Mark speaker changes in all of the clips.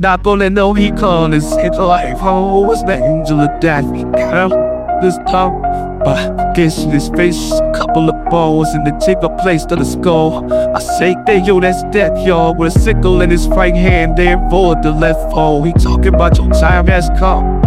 Speaker 1: Not gonna know he called his hit life. Oh, was the angel of death. Girl, this tongue. But guess his face, couple of balls in the tip of place to the skull. I say, hey, yo, that's death, y'all. With a sickle in his right hand, there forward the left pole. He talking about your time has come.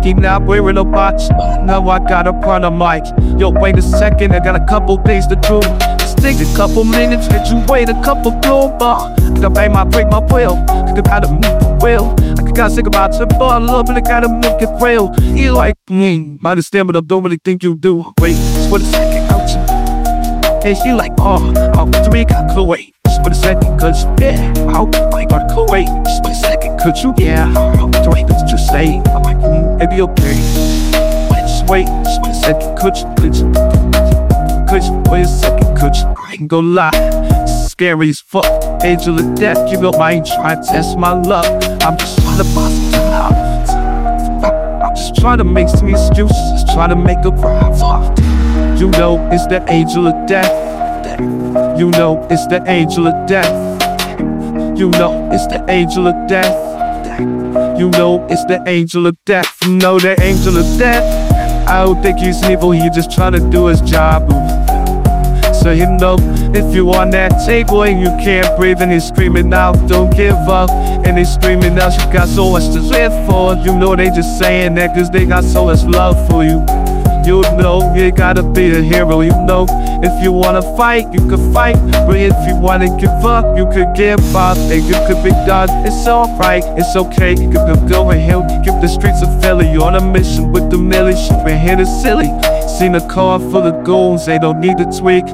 Speaker 1: He not wearing a watch. Now I got a front of mic. Yo, wait a second, I got a couple things to do. Take a couple minutes, let you wait a couple blow bar. Could I my break my will? Could I move the will? I could gotta think about it, but I love it, I gotta make it real. He like, hmm, my understand, but I don't really think you do. Wait, just for a second, ouch. And she like, oh, oh, three got Chloe. Just for a second, cause, yeah, oh, I got Chloe. Just for a second, could you? Yeah, oh, three, let's just say, I'm like, hmm, it'd be okay. Wait, just wait, just for a second, could you? Could ain't gonna lie. Scary as fuck. Angel of death, you know I ain't to test my luck. I'm just trying to bust some out. I'm just trying to make some excuses, trying to make a profit. You know it's the angel of death. You know it's the angel of death. You know it's the angel of death. You know it's the angel of death. You know the angel of death. I don't think he's evil, he just trying to do his job. So you know, if you on that table and you can't breathe and he's screaming out, don't give up. And he's screaming out, you got so much to live for. You know they just saying that cause they got so much love for you. You know, you gotta be a hero, you know. If you wanna fight, you could fight. But if you wanna give up, you could give up. And you could be done. It's alright, it's okay. You could go and. Give the streets of Philly. You're on a mission with the millie. She been hit silly. Seen a car full of goons, they don't need to tweak.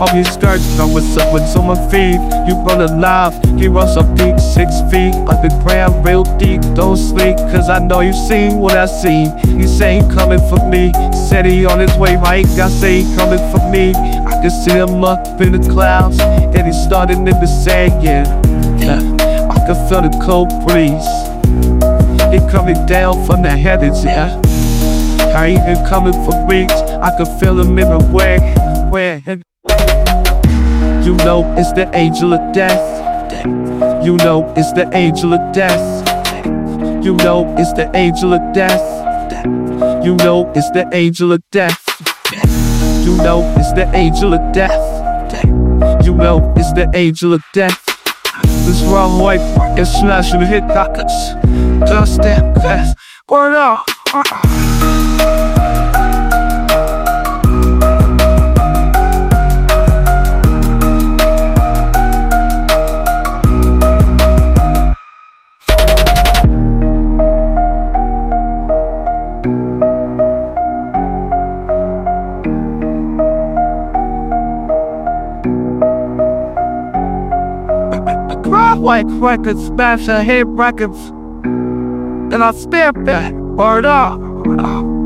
Speaker 1: Off your skirts, know what's up with on my feet. You run alive, he runs up deep, six feet. Like the ground real deep, don't sleep, cause I know you seen what I seen. He say he coming for me, said he on his way right. I say he coming for me. I can see him up in the clouds, and he starting in the sand, yeah. I can feel the cold breeze. He coming down from the heavens, yeah. I ain't been coming for weeks. I can feel him in the way. Where? You know it's the angel of death. You know it's the angel of death. You know it's the angel of death. You know it's the angel of death. You know it's the angel of death. You know it's the angel of death. This wrong white is smashing the hit pockets. Just that fast. Word up. White records, smash a hit records. And I spare that word up.